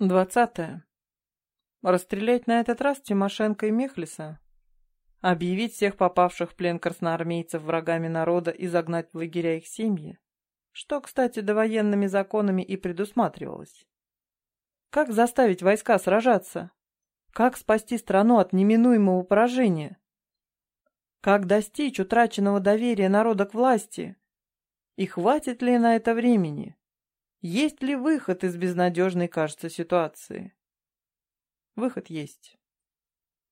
Двадцатое. Расстрелять на этот раз Тимошенко и Мехлиса? Объявить всех попавших в плен красноармейцев врагами народа и загнать в лагеря их семьи? Что, кстати, довоенными законами и предусматривалось. Как заставить войска сражаться? Как спасти страну от неминуемого поражения? Как достичь утраченного доверия народа к власти? И хватит ли на это времени? Есть ли выход из безнадежной, кажется, ситуации? Выход есть.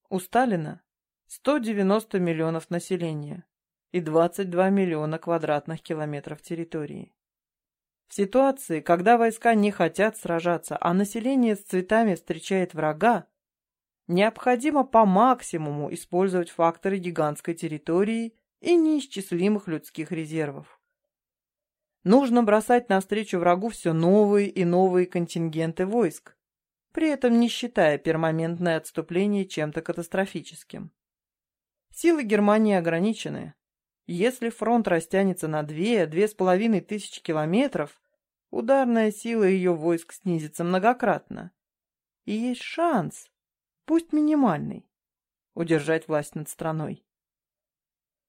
У Сталина 190 миллионов населения и 22 миллиона квадратных километров территории. В ситуации, когда войска не хотят сражаться, а население с цветами встречает врага, необходимо по максимуму использовать факторы гигантской территории и неисчислимых людских резервов. Нужно бросать навстречу врагу все новые и новые контингенты войск, при этом не считая перманентное отступление чем-то катастрофическим. Силы Германии ограничены. Если фронт растянется на две-две с половиной тысячи километров, ударная сила ее войск снизится многократно. И есть шанс, пусть минимальный, удержать власть над страной.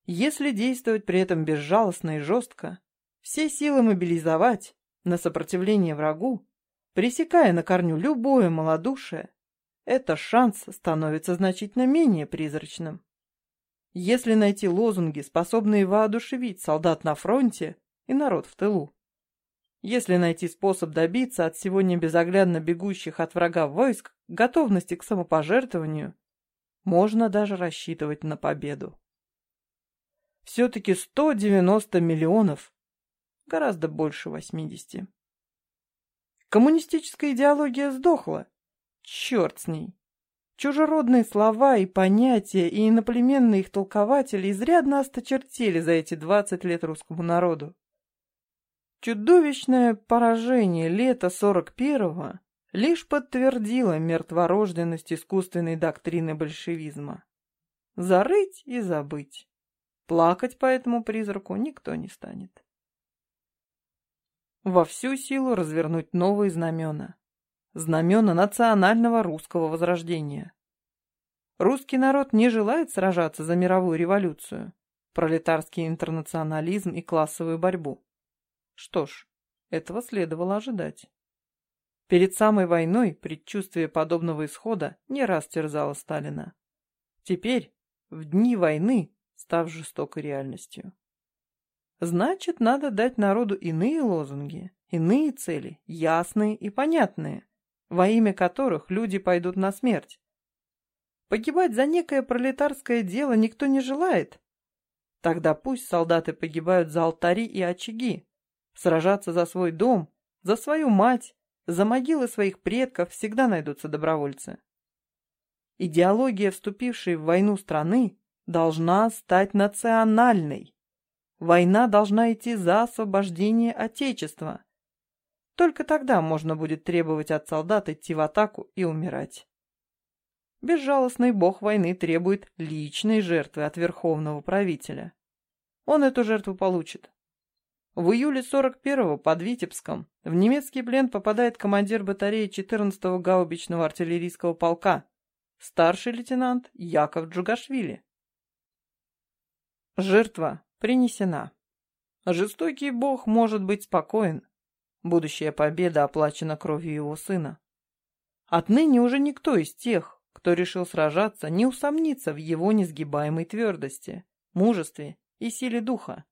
Если действовать при этом безжалостно и жестко, все силы мобилизовать на сопротивление врагу, пресекая на корню любое малодушие, это шанс становится значительно менее призрачным. Если найти лозунги, способные воодушевить солдат на фронте и народ в тылу, если найти способ добиться от сегодня безоглядно бегущих от врага войск готовности к самопожертвованию, можно даже рассчитывать на победу. Все-таки 190 миллионов гораздо больше 80. Коммунистическая идеология сдохла. Черт с ней. Чужеродные слова и понятия и иноплеменные их толкователи изрядно осточертели за эти 20 лет русскому народу. Чудовищное поражение лета 41-го лишь подтвердило мертворожденность искусственной доктрины большевизма. Зарыть и забыть. Плакать по этому призраку никто не станет во всю силу развернуть новые знамена. Знамена национального русского возрождения. Русский народ не желает сражаться за мировую революцию, пролетарский интернационализм и классовую борьбу. Что ж, этого следовало ожидать. Перед самой войной предчувствие подобного исхода не раз терзало Сталина. Теперь, в дни войны, став жестокой реальностью. Значит, надо дать народу иные лозунги, иные цели, ясные и понятные, во имя которых люди пойдут на смерть. Погибать за некое пролетарское дело никто не желает. Тогда пусть солдаты погибают за алтари и очаги. Сражаться за свой дом, за свою мать, за могилы своих предков всегда найдутся добровольцы. Идеология, вступившей в войну страны, должна стать национальной. Война должна идти за освобождение Отечества. Только тогда можно будет требовать от солдат идти в атаку и умирать. Безжалостный бог войны требует личной жертвы от верховного правителя. Он эту жертву получит. В июле 41-го под Витебском в немецкий плен попадает командир батареи 14-го гаубичного артиллерийского полка, старший лейтенант Яков Джугашвили. Жертва принесена. Жестокий бог может быть спокоен. Будущая победа оплачена кровью его сына. Отныне уже никто из тех, кто решил сражаться, не усомнится в его несгибаемой твердости, мужестве и силе духа,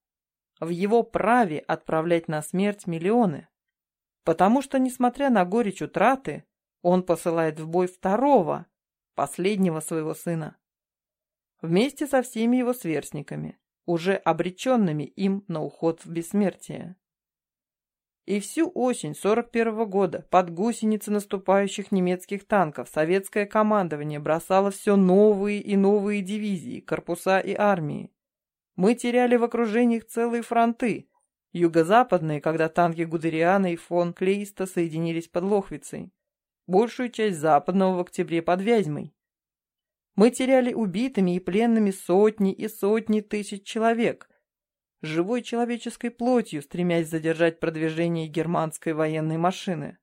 в его праве отправлять на смерть миллионы. Потому что, несмотря на горечь утраты, он посылает в бой второго, последнего своего сына. Вместе со всеми его сверстниками, уже обреченными им на уход в бессмертие. И всю осень 41 -го года под гусеницы наступающих немецких танков советское командование бросало все новые и новые дивизии, корпуса и армии. Мы теряли в окружениях целые фронты. Юго-западные, когда танки Гудериана и фон Клейста соединились под Лохвицей. Большую часть западного в октябре под Вязьмой. Мы теряли убитыми и пленными сотни и сотни тысяч человек, живой человеческой плотью, стремясь задержать продвижение германской военной машины.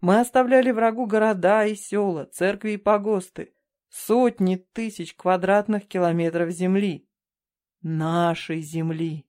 Мы оставляли врагу города и села, церкви и погосты, сотни тысяч квадратных километров земли. Нашей земли.